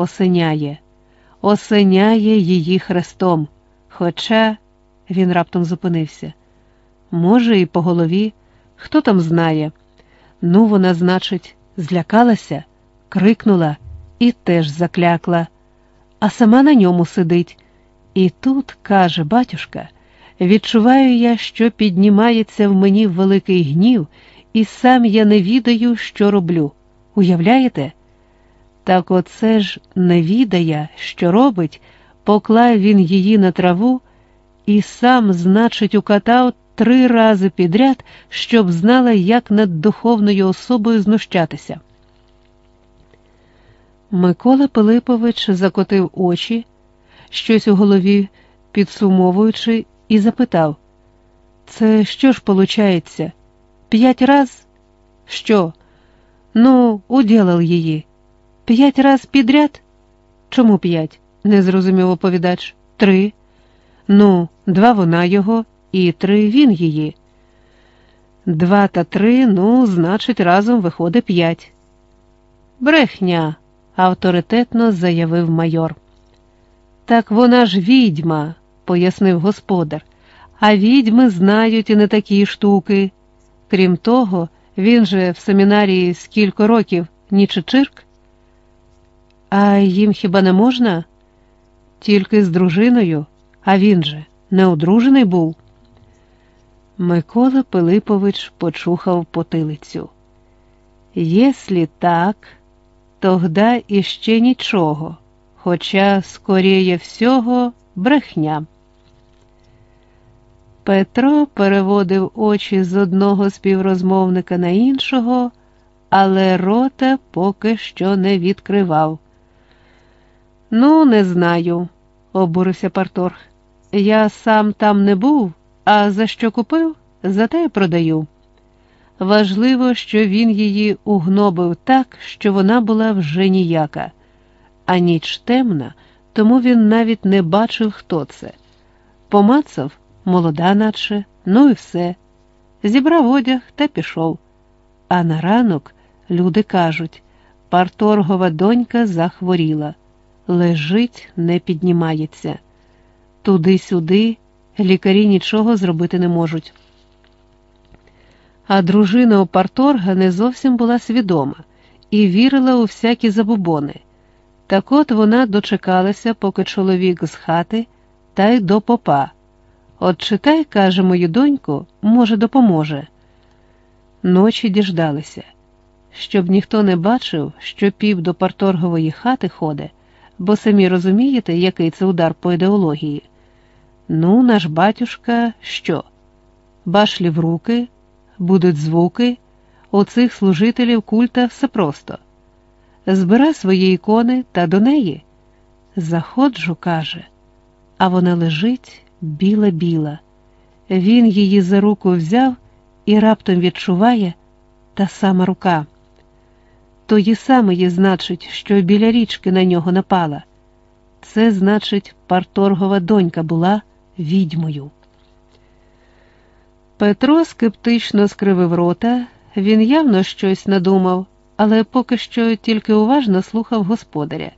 осеняє, осеняє її хрестом. Хоча він раптом зупинився. Може, і по голові, хто там знає. Ну, вона, значить, злякалася, крикнула і теж заклякла, а сама на ньому сидить. І тут, каже батюшка, відчуваю я, що піднімається в мені великий гнів, і сам я не відаю, що роблю. Уявляєте? Так оце ж не відає, що робить, поклав він її на траву і сам, значить, укатав три рази підряд, щоб знала, як над духовною особою знущатися. Микола Пилипович закотив очі, щось у голові підсумовуючи, і запитав: Це що ж получається? П'ять раз? Що? Ну, уділав її. П'ять раз підряд? Чому п'ять? не зрозумів оповідач. Три. Ну, два вона його, і три він її. Два та три, ну, значить, разом виходить п'ять. Брехня, авторитетно заявив майор. Так вона ж відьма, пояснив господар, а відьми знають і не такі штуки. Крім того, він же в семінарії скільки років нічичирк. А їм хіба не можна? Тільки з дружиною, а він же не одружений був. Микола Пилипович почухав потилицю. Єслі так, тогда іще нічого, хоча, скоріє всього, брехня. Петро переводив очі з одного співрозмовника на іншого, але рота поки що не відкривав. Ну, не знаю, обурився Парторг. Я сам там не був, а за що купив, за те й продаю. Важливо, що він її угнобив так, що вона була вже ніяка, а ніч темна, тому він навіть не бачив, хто це. Помацав, молода, наче, ну і все. Зібрав одяг та пішов. А на ранок люди кажуть парторгова донька захворіла, лежить, не піднімається. Туди-сюди лікарі нічого зробити не можуть. А дружина у парторга не зовсім була свідома і вірила у всякі забубони. Так от вона дочекалася, поки чоловік з хати, та й до попа. От читай, каже мою доньку, може, допоможе. Ночі діждалися, щоб ніхто не бачив, що пів до парторгової хати ходить, бо самі розумієте, який це удар по ідеології. Ну, наш батюшка що? Башлі в руки, будуть звуки, у цих служителів культа все просто. Збира свої ікони та до неї. Заходжу, каже, а вона лежить біла-біла. Він її за руку взяв і раптом відчуває та сама рука. Тої самої, значить, що біля річки на нього напала. Це, значить, парторгова донька була відьмою. Петро скептично скривив рота, він явно щось надумав, але поки що тільки уважно слухав господаря.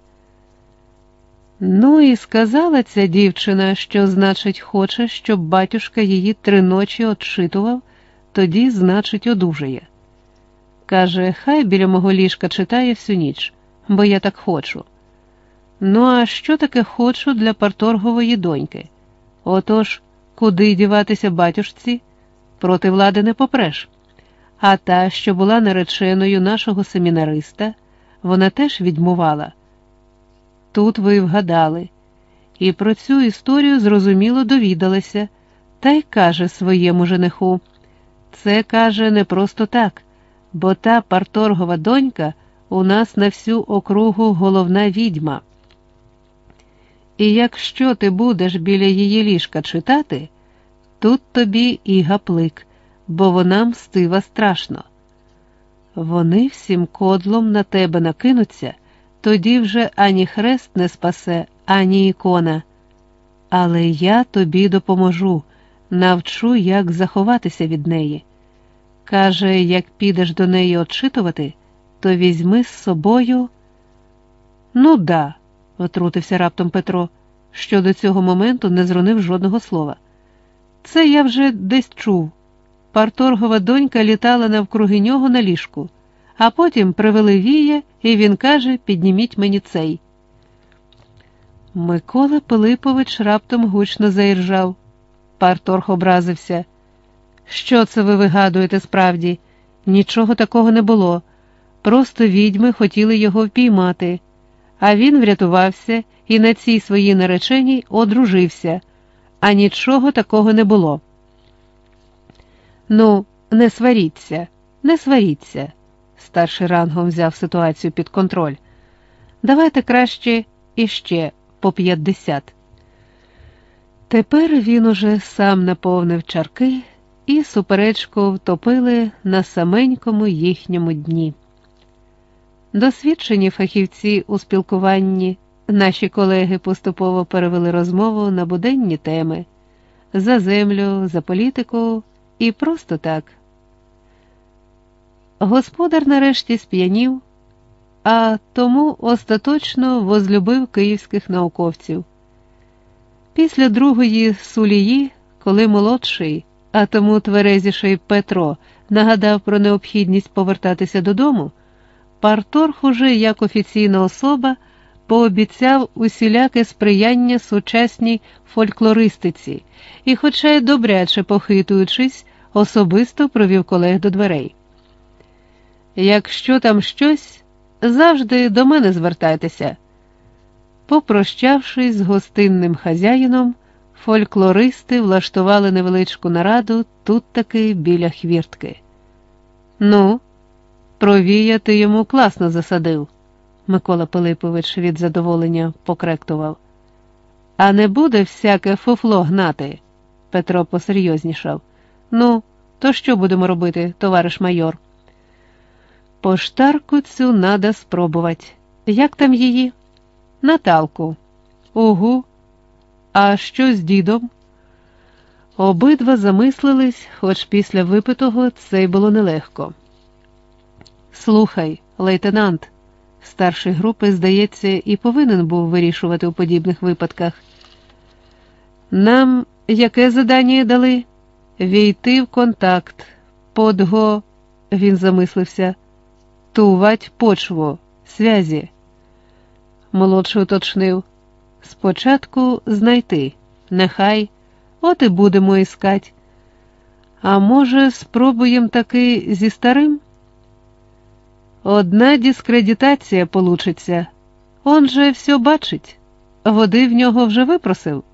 Ну і сказала ця дівчина, що, значить, хоче, щоб батюшка її три ночі отчитував, тоді, значить, одужає. Каже, хай біля мого ліжка читає всю ніч, бо я так хочу. Ну, а що таке хочу для парторгової доньки? Отож, куди діватися батюшці? Проти влади не попреш. А та, що була нареченою нашого семінариста, вона теж відмувала. Тут ви вгадали, і про цю історію зрозуміло довідалася, та й каже своєму жениху. Це каже не просто так, бо та парторгова донька у нас на всю округу головна відьма. І якщо ти будеш біля її ліжка читати, тут тобі і гаплик, бо вона мстива страшно. Вони всім кодлом на тебе накинуться, тоді вже ані хрест не спасе, ані ікона. Але я тобі допоможу, навчу, як заховатися від неї. Каже, як підеш до неї отчитувати, то візьми з собою. Ну да, отрутився раптом Петро, що до цього моменту не зронив жодного слова. Це я вже десь чув. Парторгова донька літала навкруги нього на ліжку, а потім привели вія, і він каже: підніміть мені цей. Микола Пилипович раптом гучно заіржав. Парторг образився. Що це ви вигадуєте справді? Нічого такого не було. Просто відьми хотіли його впіймати, а він врятувався і на цій своїй нареченій одружився, а нічого такого не було. Ну, не сваріться, не сваріться, старший рангом взяв ситуацію під контроль. Давайте краще іще по п'ятдесят. Тепер він уже сам наповнив чарки і суперечку втопили на саменькому їхньому дні. Досвідчені фахівці у спілкуванні, наші колеги поступово перевели розмову на буденні теми за землю, за політику і просто так. Господар нарешті сп'янів, а тому остаточно возлюбив київських науковців. Після другої сулії, коли молодший, а тому тверезіший Петро нагадав про необхідність повертатися додому, Парторг уже як офіційна особа пообіцяв усіляке сприяння сучасній фольклористиці і, хоча й добряче похитуючись, особисто провів колег до дверей. Якщо там щось, завжди до мене звертайтеся. Попрощавшись з гостинним хазяїном, фольклористи влаштували невеличку нараду тут таки біля хвіртки. Ну, провія ти йому класно засадив, Микола Пилипович від задоволення покректував. А не буде всяке фуфло гнати, Петро посерйознішав. Ну, то що будемо робити, товариш майор? Поштарку цю надо спробувати. Як там її? Наталку. Угу. А що з дідом? Обидва замислились, хоч після випитого це й було нелегко. Слухай, лейтенант, старший групи, здається, і повинен був вирішувати у подібних випадках. Нам яке задання дали? Війти в контакт, подго, він замислився, тувать почву, связі. Молодший уточнив. Спочатку знайти, нехай, от і будемо іскать. А може, спробуємо таки зі старим? Одна дискредитація получиться. Он же все бачить. Води в нього вже випросив.